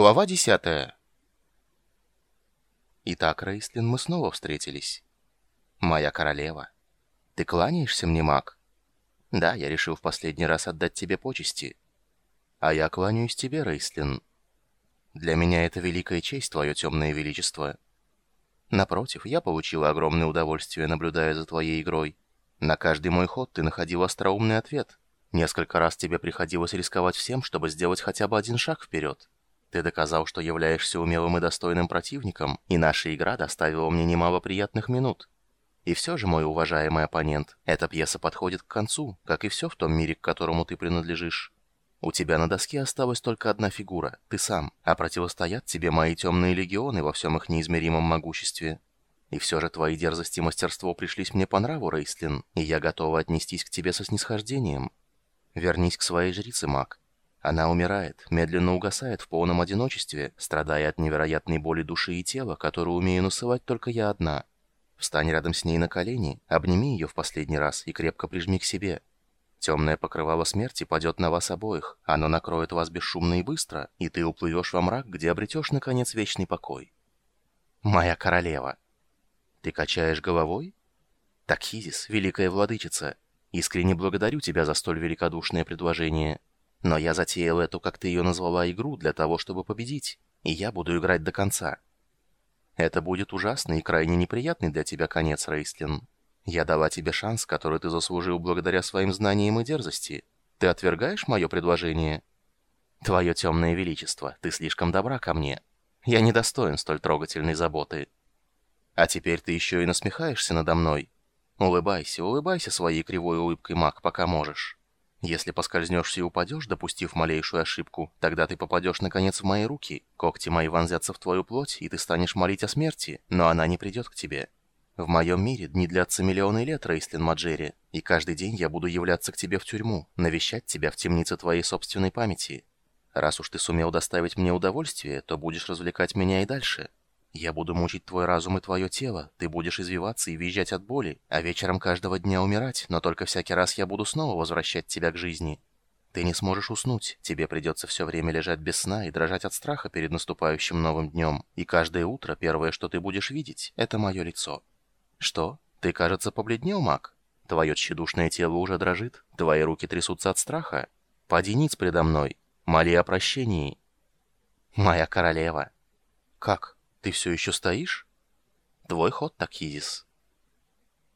Глава 10 Итак, Рейслин, мы снова встретились. Моя королева. Ты кланяешься мне, маг? Да, я решил в последний раз отдать тебе почести. А я кланяюсь тебе, Рейслин. Для меня это великая честь, твое темное величество. Напротив, я получила огромное удовольствие, наблюдая за твоей игрой. На каждый мой ход ты находил остроумный ответ. Несколько раз тебе приходилось рисковать всем, чтобы сделать хотя бы один шаг вперед. Ты доказал, что являешься умелым и достойным противником, и наша игра доставила мне немало приятных минут. И все же, мой уважаемый оппонент, эта пьеса подходит к концу, как и все в том мире, к которому ты принадлежишь. У тебя на доске осталась только одна фигура, ты сам, а противостоят тебе мои темные легионы во всем их неизмеримом могуществе. И все же твои дерзости и мастерство пришлись мне по нраву, Рейслин, и я готова отнестись к тебе со снисхождением. Вернись к своей жрице, маг. Она умирает, медленно угасает в полном одиночестве, страдая от невероятной боли души и тела, которую умею насылать только я одна. Встань рядом с ней на колени, обними ее в последний раз и крепко прижми к себе. Темное покрывало смерти падет на вас обоих, оно накроет вас бесшумно и быстро, и ты уплывешь во мрак, где обретешь, наконец, вечный покой. Моя королева. Ты качаешь головой? Такхизис, великая владычица, искренне благодарю тебя за столь великодушное предложение. Но я затеял эту, как ты ее назвала, игру для того, чтобы победить, и я буду играть до конца. Это будет ужасный и крайне неприятный для тебя конец, Рейстлин. Я дала тебе шанс, который ты заслужил благодаря своим знаниям и дерзости. Ты отвергаешь мое предложение? Твое темное величество, ты слишком добра ко мне. Я недостоин столь трогательной заботы. А теперь ты еще и насмехаешься надо мной. Улыбайся, улыбайся своей кривой улыбкой, маг, пока можешь. Если поскользнешься и упадешь, допустив малейшую ошибку, тогда ты попадешь наконец в мои руки, когти мои вонзятся в твою плоть, и ты станешь молить о смерти, но она не придет к тебе. В моем мире дни длятся миллионы лет, Рейслин Маджери, и каждый день я буду являться к тебе в тюрьму, навещать тебя в темнице твоей собственной памяти. Раз уж ты сумел доставить мне удовольствие, то будешь развлекать меня и дальше. Я буду мучить твой разум и твое тело, ты будешь извиваться и визжать от боли, а вечером каждого дня умирать, но только всякий раз я буду снова возвращать тебя к жизни. Ты не сможешь уснуть, тебе придется все время лежать без сна и дрожать от страха перед наступающим новым днем, и каждое утро первое, что ты будешь видеть, это мое лицо. Что? Ты, кажется, побледнел, маг? Твое тщедушное тело уже дрожит, твои руки трясутся от страха. Ниц предо мной, моли о прощении. Моя королева. Как? Ты все еще стоишь? Твой ход, Такизис.